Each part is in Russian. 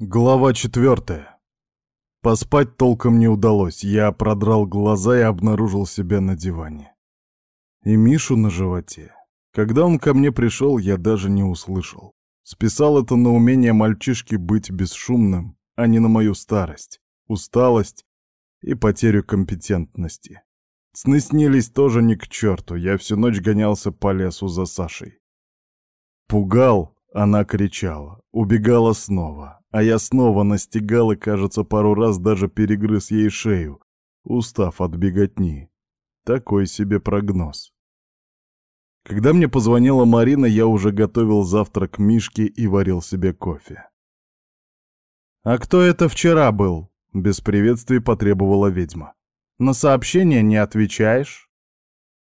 Глава четвертая. Поспать толком не удалось. Я продрал глаза и обнаружил себя на диване. И Мишу на животе. Когда он ко мне пришел, я даже не услышал. Списал это на умение мальчишки быть бесшумным, а не на мою старость, усталость и потерю компетентности. Сны снились тоже не к черту, я всю ночь гонялся по лесу за Сашей. Пугал, она кричала, убегала снова, а я снова настигал и, кажется, пару раз даже перегрыз ей шею, устав от беготни. Такой себе прогноз. Когда мне позвонила Марина, я уже готовил завтрак Мишке и варил себе кофе. «А кто это вчера был?» — без приветствий потребовала ведьма. «На сообщение не отвечаешь?»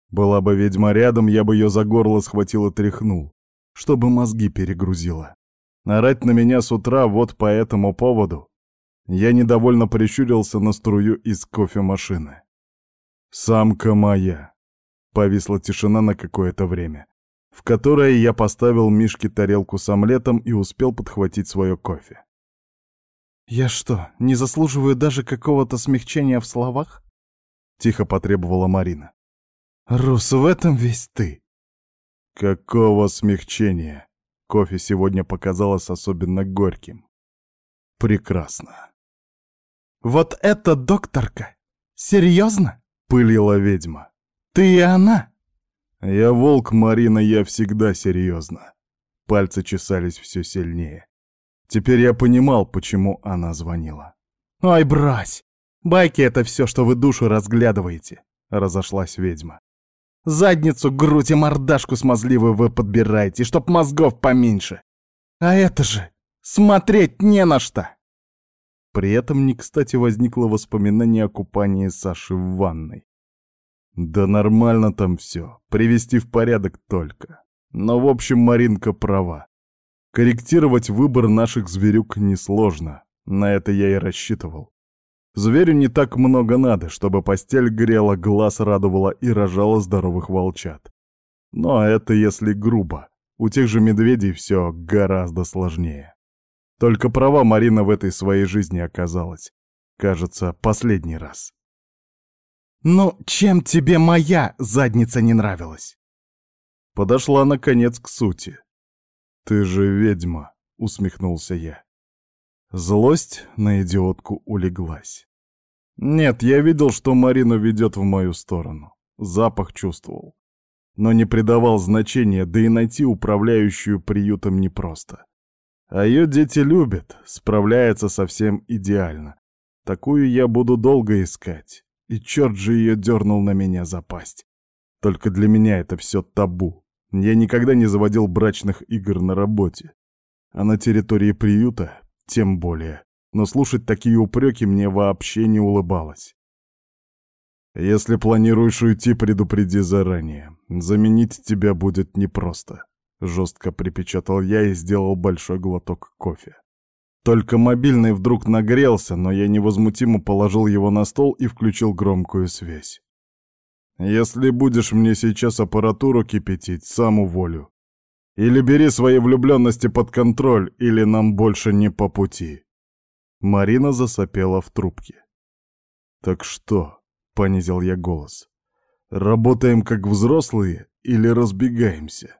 Была бы ведьма рядом, я бы ее за горло схватил и тряхнул, чтобы мозги перегрузила. Орать на меня с утра вот по этому поводу. Я недовольно прищурился на струю из кофемашины. «Самка моя!» Повисла тишина на какое-то время, в которое я поставил Мишке тарелку с омлетом и успел подхватить свое кофе. «Я что, не заслуживаю даже какого-то смягчения в словах?» — тихо потребовала Марина. «Рус, в этом весь ты!» «Какого смягчения?» Кофе сегодня показалось особенно горьким. Прекрасно. «Вот это докторка! Серьезно?» — пылила ведьма. «Ты и она?» «Я волк, Марина, я всегда серьезно». Пальцы чесались все сильнее. Теперь я понимал, почему она звонила. «Ой, брось! Байки — это все, что вы душу разглядываете!» — разошлась ведьма. Задницу, грудь и мордашку смазливую вы подбираете, чтоб мозгов поменьше. А это же смотреть не на что!» При этом не кстати возникло воспоминание о купании Саши в ванной. Да нормально там все, привести в порядок только. Но в общем Маринка права. Корректировать выбор наших зверюк несложно, на это я и рассчитывал. Зверю не так много надо, чтобы постель грела, глаз радовала и рожала здоровых волчат. Но это если грубо. У тех же медведей все гораздо сложнее. Только права Марина в этой своей жизни оказалась. Кажется, последний раз. «Ну, чем тебе моя задница не нравилась?» Подошла, наконец, к сути. «Ты же ведьма», — усмехнулся я. Злость на идиотку улеглась. Нет, я видел, что Марина ведет в мою сторону. Запах чувствовал. Но не придавал значения, да и найти управляющую приютом непросто. А ее дети любят, справляется совсем идеально. Такую я буду долго искать. И черт же ее дернул на меня запасть. Только для меня это все табу. Я никогда не заводил брачных игр на работе. А на территории приюта тем более. Но слушать такие упреки мне вообще не улыбалось. Если планируешь уйти, предупреди заранее. Заменить тебя будет непросто. Жестко припечатал я и сделал большой глоток кофе. Только мобильный вдруг нагрелся, но я невозмутимо положил его на стол и включил громкую связь. «Если будешь мне сейчас аппаратуру кипятить, сам уволю. Или бери свои влюбленности под контроль, или нам больше не по пути». Марина засопела в трубке. «Так что?» — понизил я голос. «Работаем как взрослые или разбегаемся?»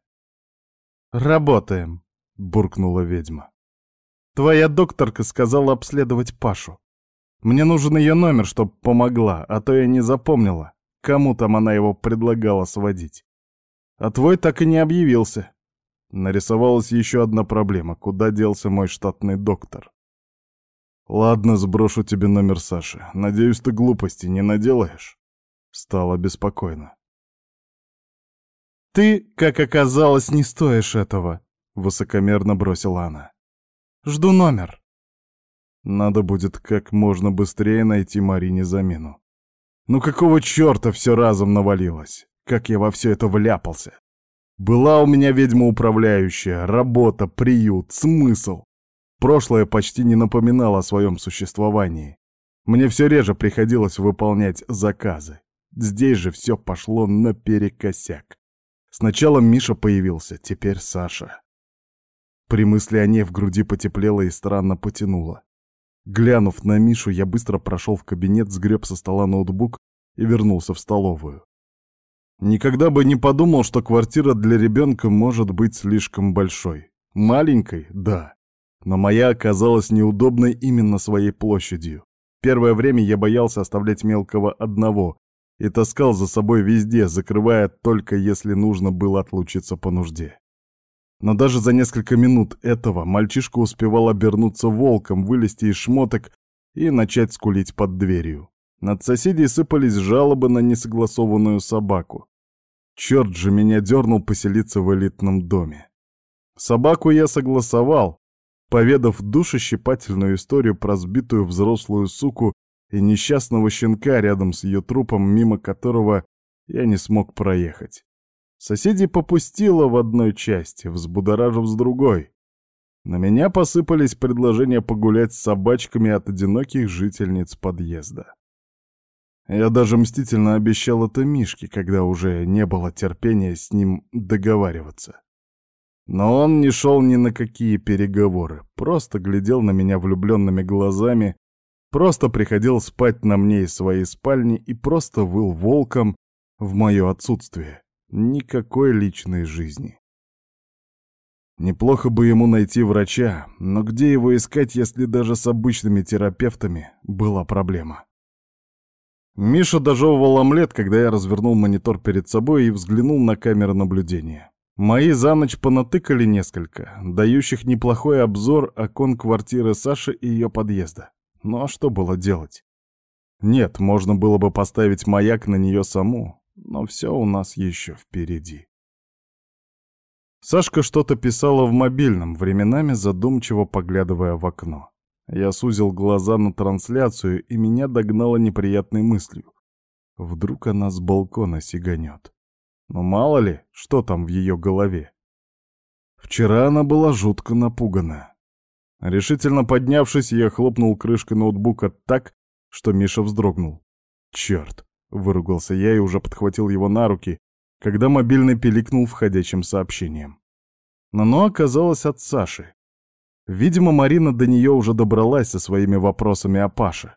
«Работаем», — буркнула ведьма. «Твоя докторка сказала обследовать Пашу. Мне нужен ее номер, чтоб помогла, а то я не запомнила, кому там она его предлагала сводить. А твой так и не объявился. Нарисовалась еще одна проблема. Куда делся мой штатный доктор? Ладно, сброшу тебе номер Саши. Надеюсь, ты глупости не наделаешь? Стало беспокойно. «Ты, как оказалось, не стоишь этого», — высокомерно бросила она. «Жду номер». Надо будет как можно быстрее найти Марине замену. Ну какого черта все разом навалилось? Как я во все это вляпался? Была у меня ведьма-управляющая, работа, приют, смысл. Прошлое почти не напоминало о своем существовании. Мне все реже приходилось выполнять заказы. Здесь же все пошло наперекосяк. Сначала Миша появился, теперь Саша. При мысли о ней в груди потеплело и странно потянуло. Глянув на Мишу, я быстро прошел в кабинет, сгреб со стола ноутбук и вернулся в столовую. Никогда бы не подумал, что квартира для ребенка может быть слишком большой. Маленькой, да. Но моя оказалась неудобной именно своей площадью. Первое время я боялся оставлять мелкого одного и таскал за собой везде, закрывая только если нужно было отлучиться по нужде. Но даже за несколько минут этого мальчишка успевал обернуться волком, вылезти из шмоток и начать скулить под дверью. Над соседей сыпались жалобы на несогласованную собаку. Черт же меня дернул поселиться в элитном доме. Собаку я согласовал, поведав душещипательную историю про сбитую взрослую суку и несчастного щенка рядом с ее трупом, мимо которого я не смог проехать. Соседей попустило в одной части, взбудоражив с другой. На меня посыпались предложения погулять с собачками от одиноких жительниц подъезда. Я даже мстительно обещал это Мишке, когда уже не было терпения с ним договариваться. Но он не шел ни на какие переговоры, просто глядел на меня влюбленными глазами, просто приходил спать на мне из своей спальни и просто выл волком в мое отсутствие. Никакой личной жизни. Неплохо бы ему найти врача, но где его искать, если даже с обычными терапевтами была проблема? Миша дожевывал омлет, когда я развернул монитор перед собой и взглянул на камеры наблюдения. Мои за ночь понатыкали несколько, дающих неплохой обзор окон квартиры Саши и ее подъезда. Ну а что было делать? Нет, можно было бы поставить маяк на нее саму, но все у нас еще впереди. Сашка что-то писала в мобильном, временами задумчиво поглядывая в окно. Я сузил глаза на трансляцию, и меня догнала неприятной мыслью. Вдруг она с балкона сиганет. Но мало ли, что там в ее голове. Вчера она была жутко напугана. Решительно поднявшись, я хлопнул крышкой ноутбука так, что Миша вздрогнул. Черт! Выругался я и уже подхватил его на руки, когда мобильный пиликнул входящим сообщением. Но оно оказалось от Саши. Видимо, Марина до нее уже добралась со своими вопросами о Паше.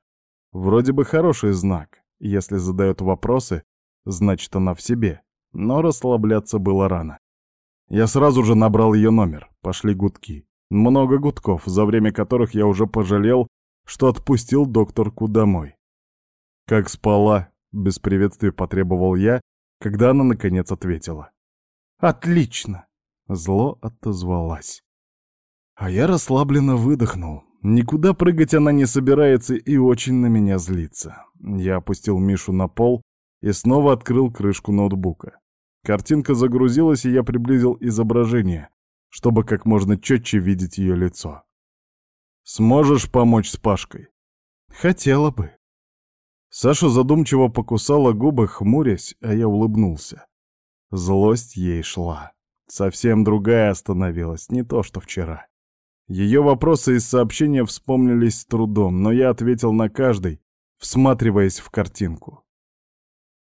Вроде бы хороший знак. Если задает вопросы, значит она в себе. Но расслабляться было рано. Я сразу же набрал ее номер. Пошли гудки. Много гудков, за время которых я уже пожалел, что отпустил докторку домой. Как спала, без приветствия потребовал я, когда она наконец ответила. «Отлично!» — зло отозвалась. А я расслабленно выдохнул. Никуда прыгать она не собирается и очень на меня злится. Я опустил Мишу на пол и снова открыл крышку ноутбука. Картинка загрузилась, и я приблизил изображение, чтобы как можно четче видеть ее лицо. «Сможешь помочь с Пашкой?» «Хотела бы», Саша задумчиво покусала губы, хмурясь, а я улыбнулся. Злость ей шла. Совсем другая остановилась, не то что вчера. Ее вопросы из сообщения вспомнились с трудом, но я ответил на каждый, всматриваясь в картинку.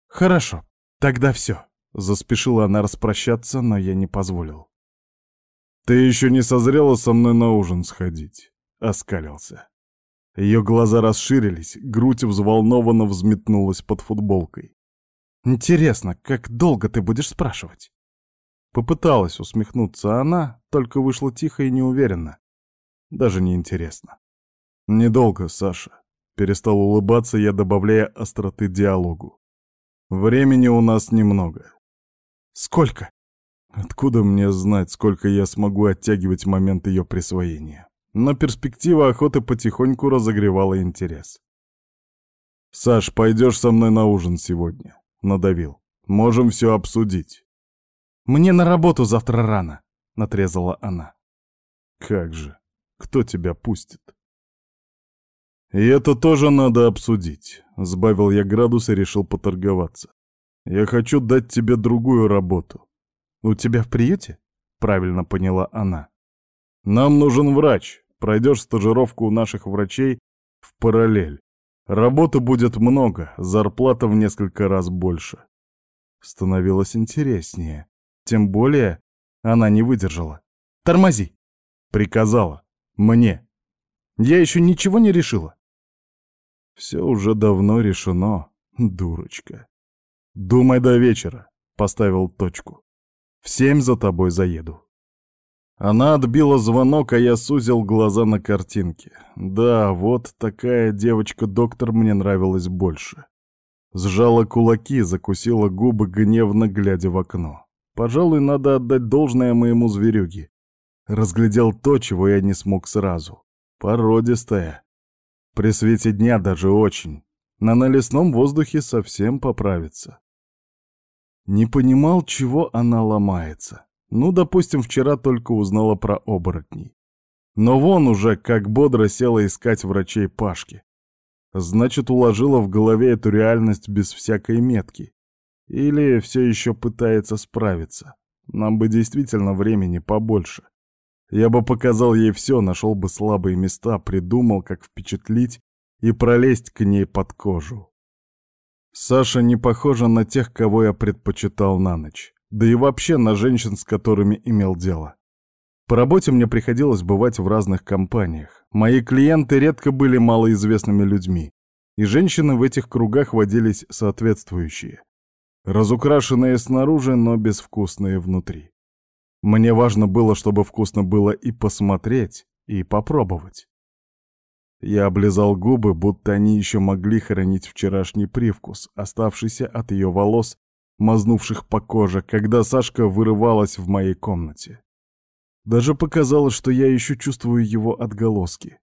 «Хорошо, тогда все», — заспешила она распрощаться, но я не позволил. «Ты еще не созрела со мной на ужин сходить», — оскалился. Ее глаза расширились, грудь взволнованно взметнулась под футболкой. «Интересно, как долго ты будешь спрашивать?» Попыталась усмехнуться она, только вышла тихо и неуверенно. Даже не интересно. «Недолго, Саша». Перестал улыбаться я, добавляя остроты диалогу. «Времени у нас немного». «Сколько?» Откуда мне знать, сколько я смогу оттягивать момент ее присвоения? но перспектива охоты потихоньку разогревала интерес. «Саш, пойдешь со мной на ужин сегодня?» — надавил. «Можем все обсудить». «Мне на работу завтра рано», — натрезала она. «Как же? Кто тебя пустит?» «И это тоже надо обсудить», — сбавил я градус и решил поторговаться. «Я хочу дать тебе другую работу». «У тебя в приюте?» — правильно поняла она. «Нам нужен врач, Пройдешь стажировку у наших врачей в параллель. Работы будет много, зарплата в несколько раз больше. Становилось интереснее. Тем более она не выдержала. «Тормози!» Приказала. Мне. Я еще ничего не решила. Все уже давно решено, дурочка. Думай до вечера. Поставил точку. В семь за тобой заеду. Она отбила звонок, а я сузил глаза на картинке. Да, вот такая девочка-доктор мне нравилась больше. Сжала кулаки, закусила губы, гневно глядя в окно. Пожалуй, надо отдать должное моему зверюге. Разглядел то, чего я не смог сразу. Породистая. При свете дня даже очень. На налесном воздухе совсем поправится. Не понимал, чего она ломается. Ну, допустим, вчера только узнала про оборотней. Но вон уже как бодро села искать врачей Пашки. Значит, уложила в голове эту реальность без всякой метки. Или все еще пытается справиться. Нам бы действительно времени побольше. Я бы показал ей все, нашел бы слабые места, придумал, как впечатлить и пролезть к ней под кожу. Саша не похожа на тех, кого я предпочитал на ночь да и вообще на женщин, с которыми имел дело. По работе мне приходилось бывать в разных компаниях. Мои клиенты редко были малоизвестными людьми, и женщины в этих кругах водились соответствующие. Разукрашенные снаружи, но безвкусные внутри. Мне важно было, чтобы вкусно было и посмотреть, и попробовать. Я облизал губы, будто они еще могли хранить вчерашний привкус, оставшийся от ее волос мазнувших по коже, когда Сашка вырывалась в моей комнате. Даже показалось, что я еще чувствую его отголоски.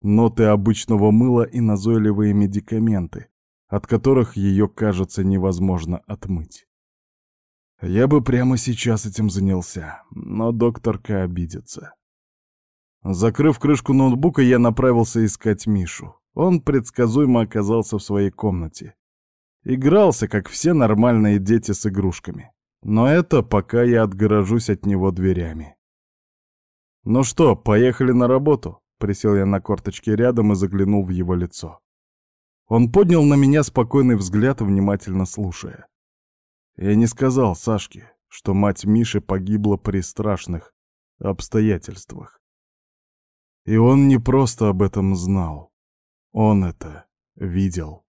Ноты обычного мыла и назойливые медикаменты, от которых ее, кажется, невозможно отмыть. Я бы прямо сейчас этим занялся, но докторка обидится. Закрыв крышку ноутбука, я направился искать Мишу. Он предсказуемо оказался в своей комнате. Игрался, как все нормальные дети с игрушками. Но это пока я отгорожусь от него дверями. «Ну что, поехали на работу?» Присел я на корточке рядом и заглянул в его лицо. Он поднял на меня спокойный взгляд, внимательно слушая. Я не сказал Сашке, что мать Миши погибла при страшных обстоятельствах. И он не просто об этом знал. Он это видел.